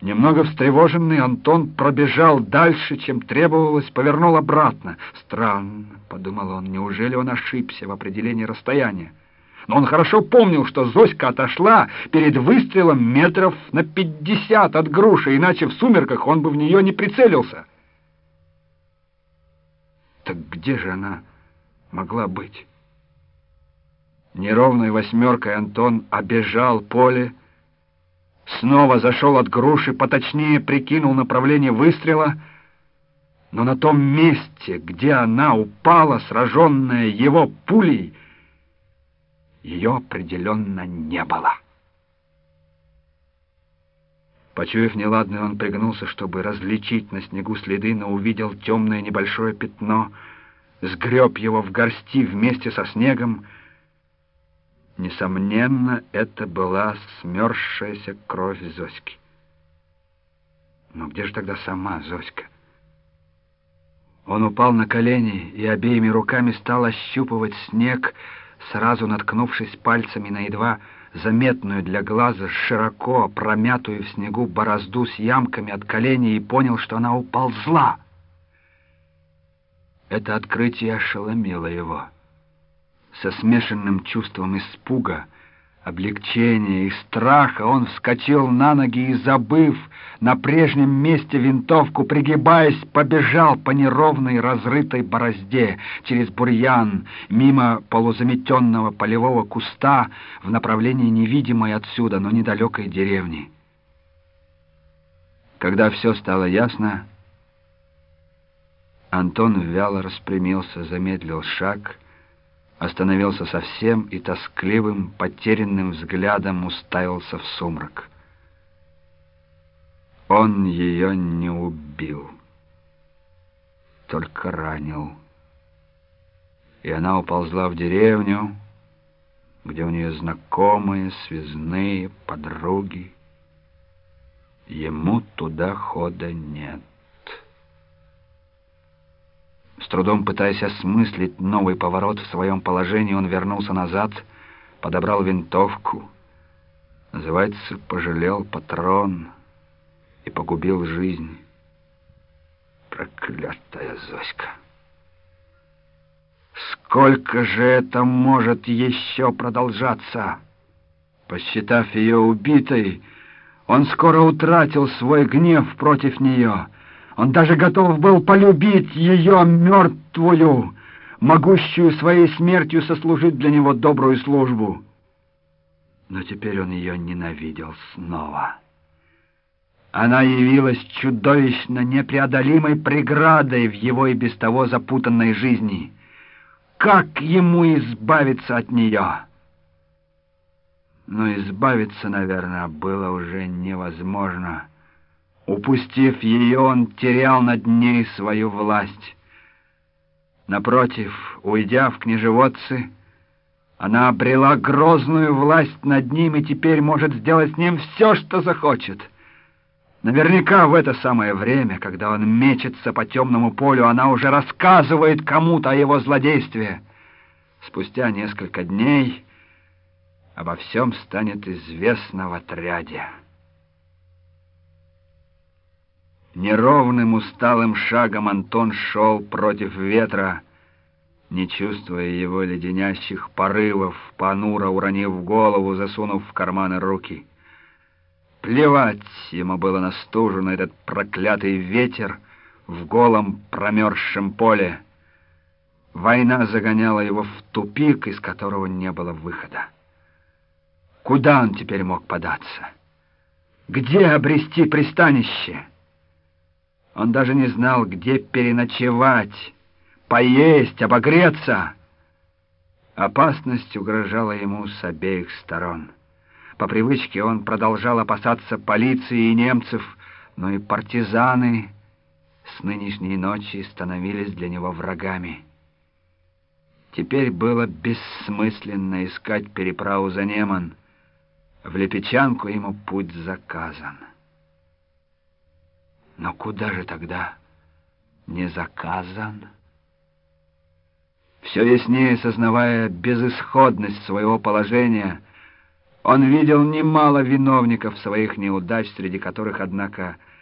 Немного встревоженный, Антон пробежал дальше, чем требовалось, повернул обратно. «Странно», — подумал он, — «неужели он ошибся в определении расстояния?» Но он хорошо помнил, что Зоська отошла перед выстрелом метров на пятьдесят от груши, иначе в сумерках он бы в нее не прицелился. Так где же она могла быть? Неровной восьмеркой Антон обежал поле, снова зашел от груши, поточнее прикинул направление выстрела, но на том месте, где она упала, сраженная его пулей, ее определенно не было. Почуяв неладное, он пригнулся, чтобы различить на снегу следы, но увидел темное небольшое пятно, сгреб его в горсти вместе со снегом. Несомненно, это была смерзшаяся кровь Зоськи. Но где же тогда сама Зоська? Он упал на колени и обеими руками стал ощупывать снег, сразу наткнувшись пальцами на едва заметную для глаза широко промятую в снегу борозду с ямками от коленей и понял, что она уползла. Это открытие ошеломило его. Со смешанным чувством испуга — облегчения и страха он вскочил на ноги и, забыв на прежнем месте винтовку, пригибаясь, побежал по неровной разрытой борозде через бурьян, мимо полузаметенного полевого куста в направлении невидимой отсюда, но недалекой деревни. Когда все стало ясно, Антон вяло распрямился, замедлил шаг — остановился совсем и тоскливым, потерянным взглядом уставился в сумрак. Он ее не убил, только ранил. И она уползла в деревню, где у нее знакомые, связные, подруги. Ему туда хода нет. С трудом пытаясь осмыслить новый поворот в своем положении, он вернулся назад, подобрал винтовку. Называется, пожалел патрон и погубил жизнь. Проклятая Зоська! Сколько же это может еще продолжаться? Посчитав ее убитой, он скоро утратил свой гнев против нее — он даже готов был полюбить ее мертвую, могущую своей смертью сослужить для него добрую службу. Но теперь он ее ненавидел снова. Она явилась чудовищно непреодолимой преградой в его и без того запутанной жизни. Как ему избавиться от нее? Но избавиться, наверное, было уже невозможно. Упустив ее, он терял над ней свою власть. Напротив, уйдя в княжеводцы, она обрела грозную власть над ним и теперь может сделать с ним все, что захочет. Наверняка в это самое время, когда он мечется по темному полю, она уже рассказывает кому-то о его злодействе. Спустя несколько дней обо всем станет известно в отряде. Неровным усталым шагом Антон шел против ветра, не чувствуя его леденящих порывов, понуро уронив голову, засунув в карманы руки. Плевать ему было на стужу, на этот проклятый ветер в голом промерзшем поле. Война загоняла его в тупик, из которого не было выхода. Куда он теперь мог податься? Где обрести пристанище? Он даже не знал, где переночевать, поесть, обогреться. Опасность угрожала ему с обеих сторон. По привычке он продолжал опасаться полиции и немцев, но и партизаны с нынешней ночи становились для него врагами. Теперь было бессмысленно искать переправу за Неман. В Лепечанку ему путь заказан. Но куда же тогда не заказан? Все яснее сознавая безысходность своего положения, Он видел немало виновников своих неудач, среди которых, однако,